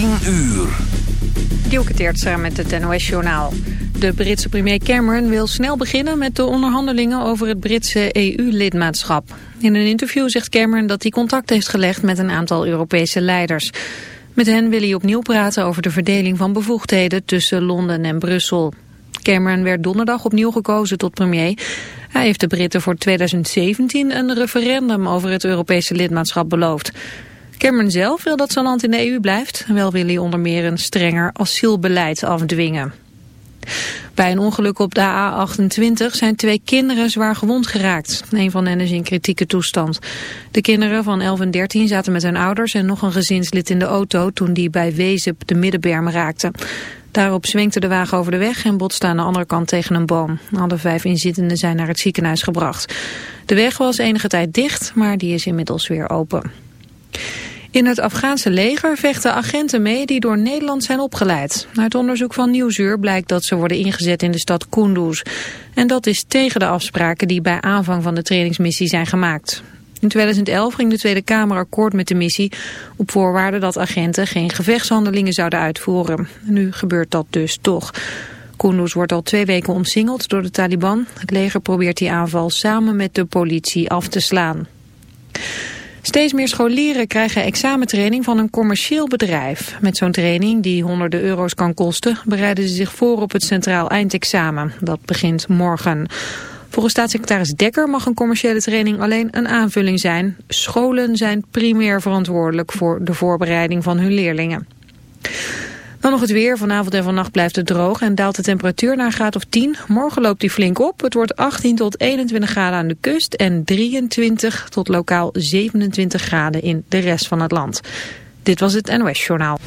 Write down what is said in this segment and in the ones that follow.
10 uur. Met het NOS-journaal. De Britse premier Cameron wil snel beginnen met de onderhandelingen over het Britse EU-lidmaatschap. In een interview zegt Cameron dat hij contact heeft gelegd met een aantal Europese leiders. Met hen wil hij opnieuw praten over de verdeling van bevoegdheden tussen Londen en Brussel. Cameron werd donderdag opnieuw gekozen tot premier. Hij heeft de Britten voor 2017 een referendum over het Europese lidmaatschap beloofd. Cameron zelf wil dat zijn land in de EU blijft. Wel wil hij onder meer een strenger asielbeleid afdwingen. Bij een ongeluk op de A28 zijn twee kinderen zwaar gewond geraakt. Een van hen is in kritieke toestand. De kinderen van 11 en 13 zaten met hun ouders en nog een gezinslid in de auto toen die bij Wezen de middenberm raakte. Daarop zwenkte de wagen over de weg en botste aan de andere kant tegen een boom. Alle vijf inzittenden zijn naar het ziekenhuis gebracht. De weg was enige tijd dicht, maar die is inmiddels weer open. In het Afghaanse leger vechten agenten mee die door Nederland zijn opgeleid. Uit onderzoek van Nieuwsuur blijkt dat ze worden ingezet in de stad Kunduz. En dat is tegen de afspraken die bij aanvang van de trainingsmissie zijn gemaakt. In 2011 ging de Tweede Kamer akkoord met de missie op voorwaarde dat agenten geen gevechtshandelingen zouden uitvoeren. Nu gebeurt dat dus toch. Kunduz wordt al twee weken omsingeld door de Taliban. Het leger probeert die aanval samen met de politie af te slaan. Steeds meer scholieren krijgen examentraining van een commercieel bedrijf. Met zo'n training, die honderden euro's kan kosten, bereiden ze zich voor op het centraal eindexamen. Dat begint morgen. Volgens staatssecretaris Dekker mag een commerciële training alleen een aanvulling zijn. Scholen zijn primair verantwoordelijk voor de voorbereiding van hun leerlingen. Dan nog het weer. Vanavond en vannacht blijft het droog en daalt de temperatuur naar een graad of 10. Morgen loopt die flink op. Het wordt 18 tot 21 graden aan de kust en 23 tot lokaal 27 graden in de rest van het land. Dit was het NOS Journaal.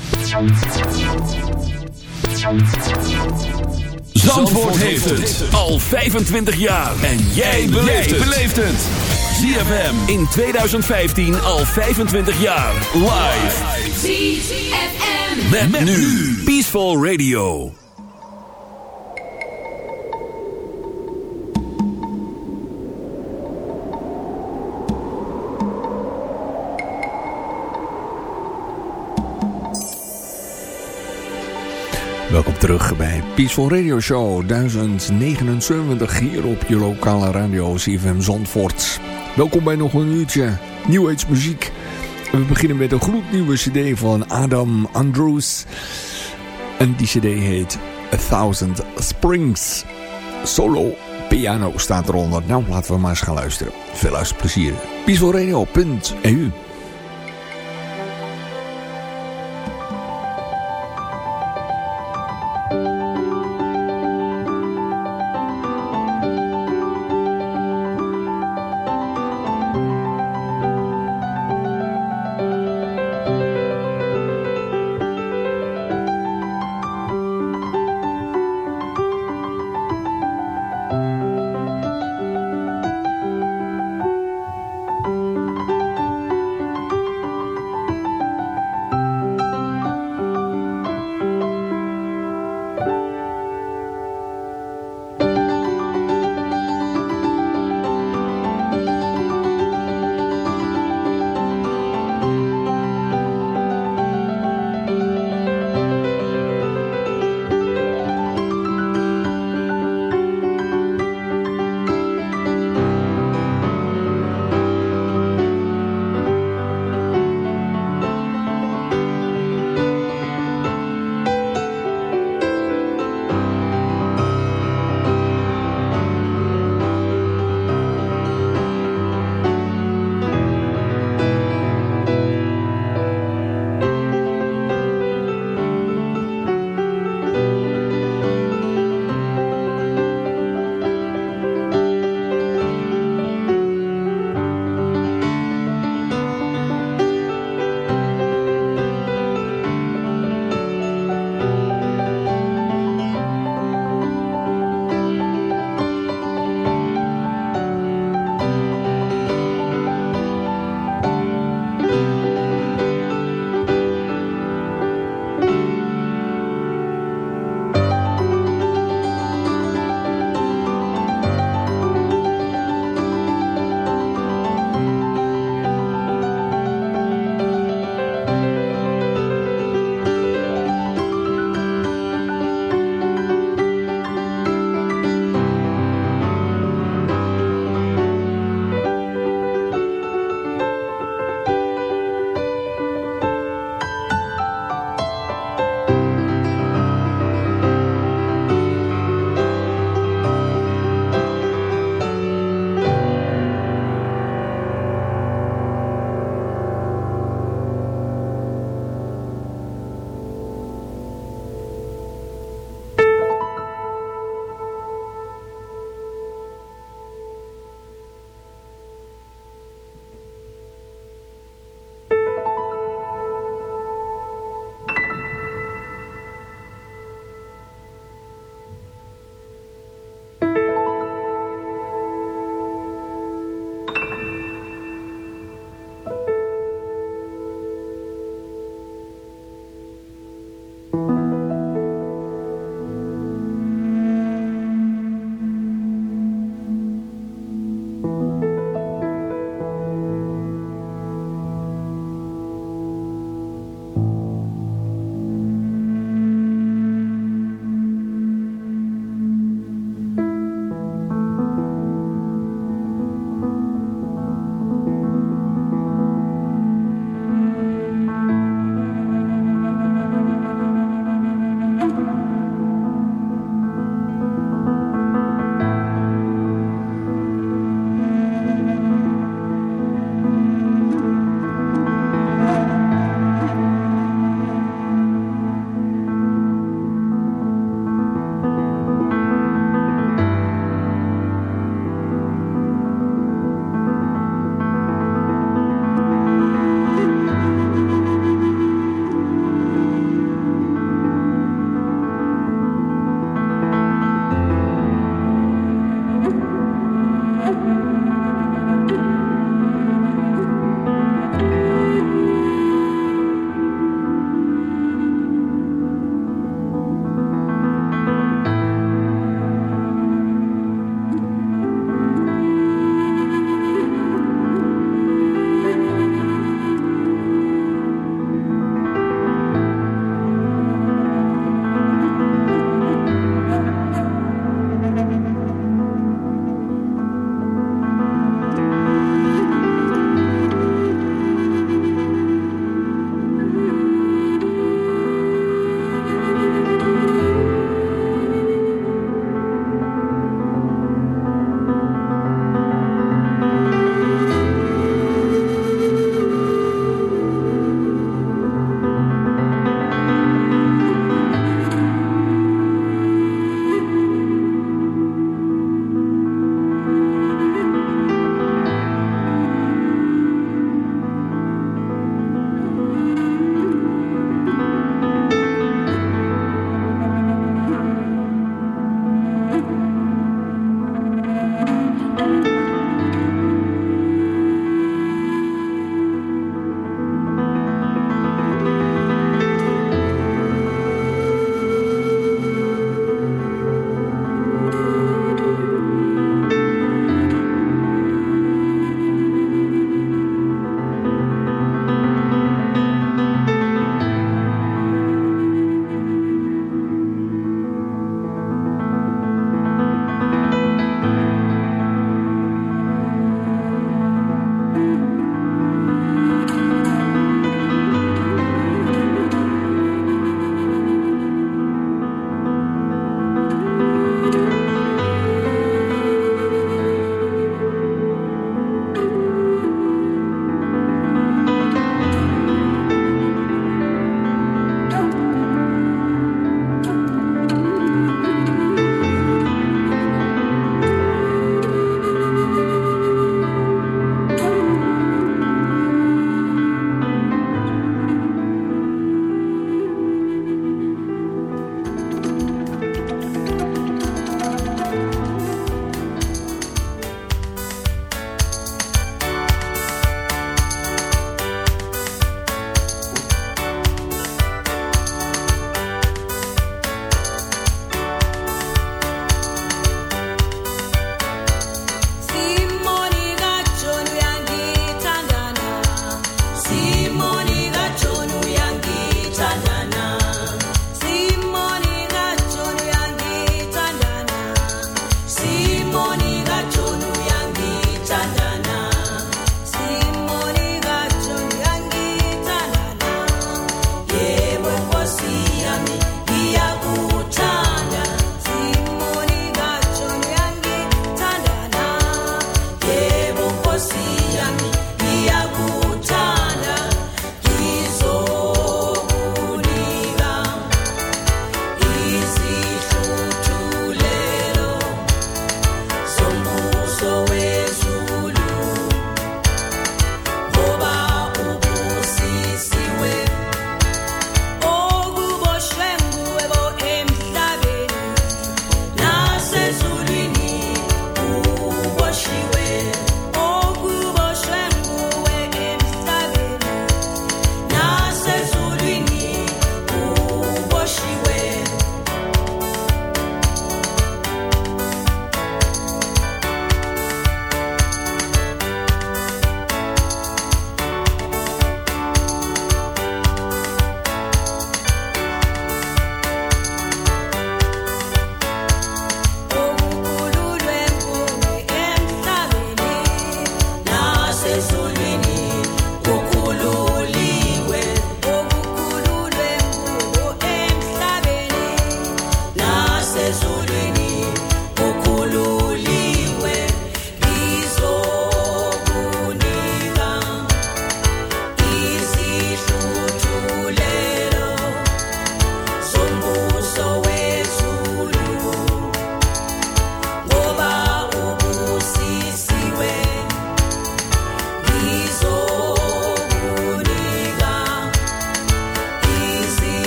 Zandvoort heeft het al 25 jaar. En jij beleeft het. ZFM in 2015 al 25 jaar. Live. Met, nu. Peaceful Radio. Welkom terug bij Peaceful Radio Show 1079 hier op je lokale radio CFM Zandvoort. Welkom bij nog een uurtje Age muziek. We beginnen met een gloednieuwe cd van Adam Andrews. En die cd heet A Thousand Springs. Solo piano staat eronder. Nou, laten we maar eens gaan luisteren. Veel luisterplezier. peacefulradio.eu